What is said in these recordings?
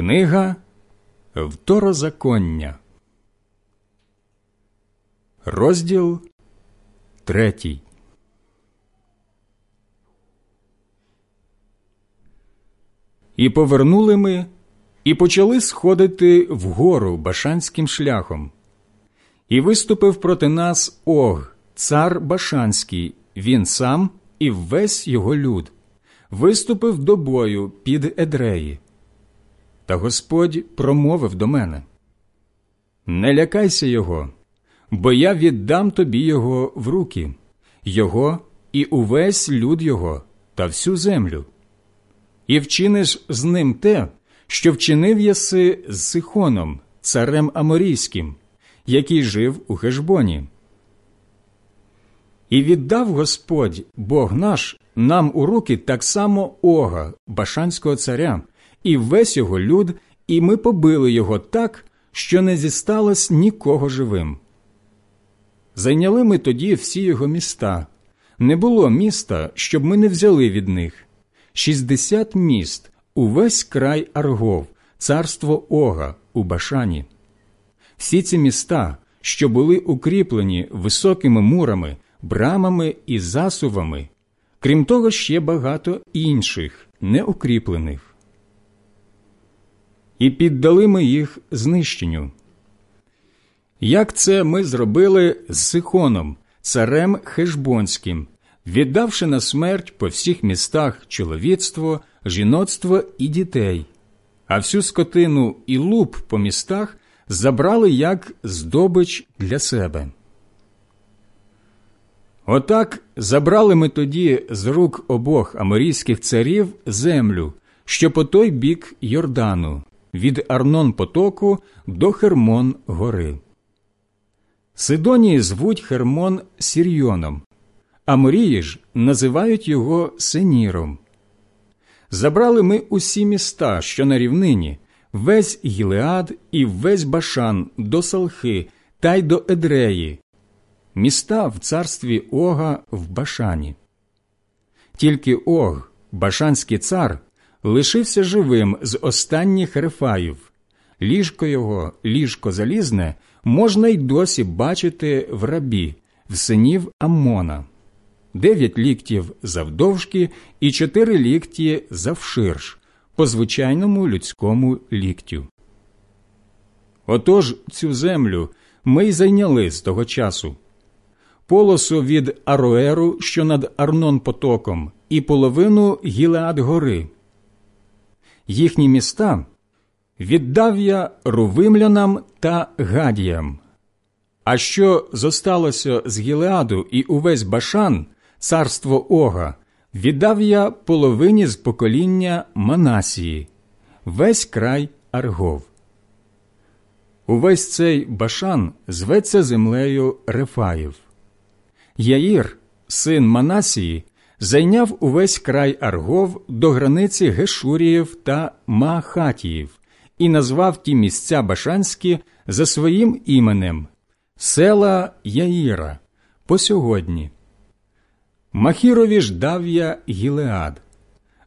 Книга Второзаконня, розділ третій. І повернули ми, і почали сходити вгору башанським шляхом. І виступив проти нас Ог, цар Башанський, він сам і весь його люд, виступив до бою під Едреї. Та Господь промовив до мене Не лякайся його, бо я віддам тобі його в руки, його і увесь люд його та всю землю. І вчиниш з ним те, що вчинив єси з Сихоном, царем Аморійським, який жив у Хешбоні. І віддав Господь Бог наш нам у руки так само Ога, Башанського царя, і весь його люд, і ми побили його так, що не зісталось нікого живим. Зайняли ми тоді всі його міста. Не було міста, щоб ми не взяли від них. Шістдесят міст, увесь край Аргов, царство Ога у Башані. Всі ці міста, що були укріплені високими мурами, брамами і засувами, крім того, ще багато інших неукріплених і піддали ми їх знищенню. Як це ми зробили з Сихоном, царем Хешбонським, віддавши на смерть по всіх містах чоловіцтво, жіноцтво і дітей, а всю скотину і луп по містах забрали як здобич для себе. Отак забрали ми тоді з рук обох аморійських царів землю, що по той бік Йордану, від Арнон потоку до Хермон гори. Сидонії звуть Хермон Сірйоном, а Морії ж називають його Сеніром. Забрали ми усі міста, що на рівнині, весь Гілеад і весь Башан до Салхи та й до Едреї, міста в царстві Ога в Башані. Тільки Ог, Башанський цар, лишився живим з останніх рефаїв. Ліжко його, ліжко залізне, можна й досі бачити в рабі, в синів Аммона, дев'ять ліктів завдовжки і чотири лікті завширш, по звичайному людському ліктю. Отож цю землю ми й зайняли з того часу. Полосу від Ароеру, що над Арнон потоком, і половину Гілеад гори, їхні міста віддав я рувимлянам та гадіям. А що зосталося з Гілеаду і увесь Башан, царство Ога, віддав я половині з покоління Манасії, весь край Аргов. Увесь цей Башан зветься землею Рефаїв. Яїр, син Манасії, зайняв увесь край Аргов до границі Гешуріїв та Маахатіїв і назвав ті місця Башанські за своїм іменем села Яїра по сьогодні. Махірові ж дав я Гілеад,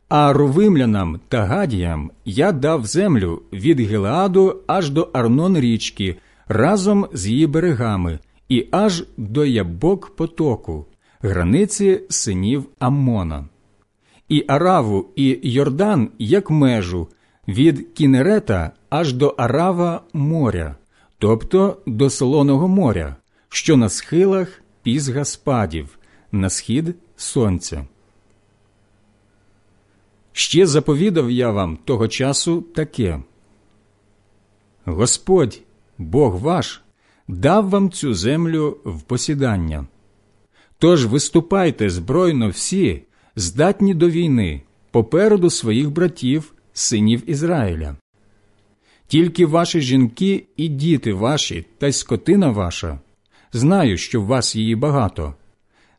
а рувимлянам та гадіям я дав землю від Гілеаду аж до Арнон річки разом з її берегами і аж до Ябок потоку границі синів Аммона, і Араву і Йордан як межу від Кінерета аж до Арава моря, тобто до Солоного моря, що на схилах пізга спадів, на схід сонця. Ще заповідав я вам того часу таке Господь, Бог ваш, дав вам цю землю в посідання. Тож виступайте збройно всі, здатні до війни, попереду своїх братів, синів Ізраїля. Тільки ваші жінки і діти ваші та й скотина ваша, знаю, що в вас її багато,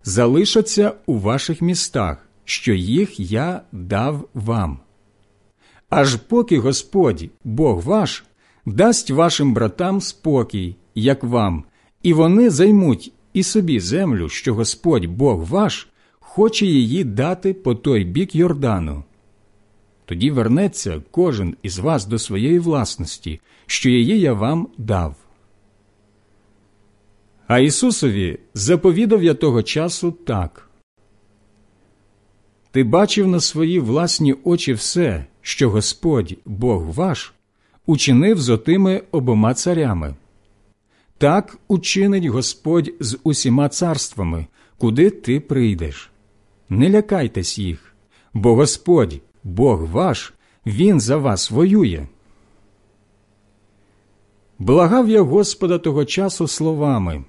залишаться у ваших містах, що їх я дав вам. Аж поки Господь, Бог ваш, дасть вашим братам спокій, як вам, і вони займуть і собі землю, що Господь Бог ваш хоче її дати по той бік Йордану. тоді вернеться кожен із вас до своєї власності, що її я вам дав. А Ісусові заповідав я того часу так. Ти бачив на свої власні очі все, що Господь, Бог ваш, учинив з отими обома царями. Так учинить Господь з усіма царствами, куди ти прийдеш. Не лякайтесь їх, бо Господь, Бог ваш, Він за вас воює. Благав я Господа того часу словами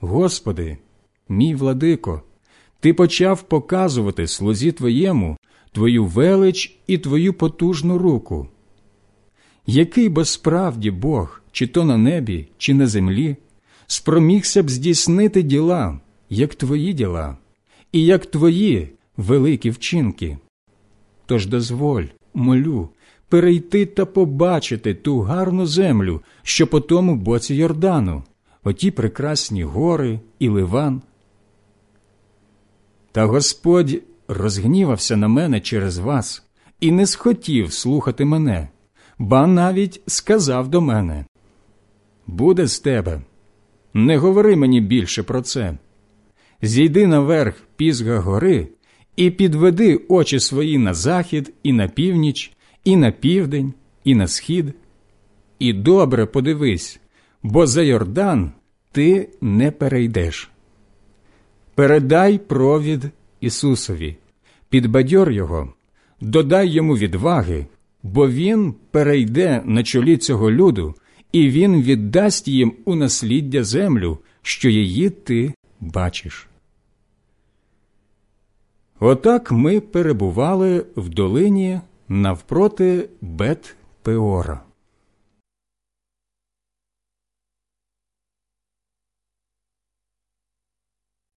Господи, мій владико, Ти почав показувати слузі Твоєму Твою велич і Твою потужну руку. Який бо справді Бог, чи то на небі, чи на землі, спромігся б здійснити діла, як Твої діла, і як Твої великі вчинки? Тож дозволь, молю, перейти та побачити ту гарну землю, що по тому боці Йордану, оті прекрасні гори і ливан. Та Господь розгнівався на мене через вас і не схотів слухати мене, ба навіть сказав до мене Буде з тебе, не говори мені більше про це. Зійди наверх пізга гори і підведи очі свої на захід, і на північ, і на південь, і на схід. І добре подивись, бо за Йордан ти не перейдеш. Передай провід Ісусові, підбадьор Його, додай йому відваги, бо Він перейде на чолі цього люду, і Він віддасть їм у насліддя землю, що її ти бачиш. Отак ми перебували в долині навпроти Бет Пеора.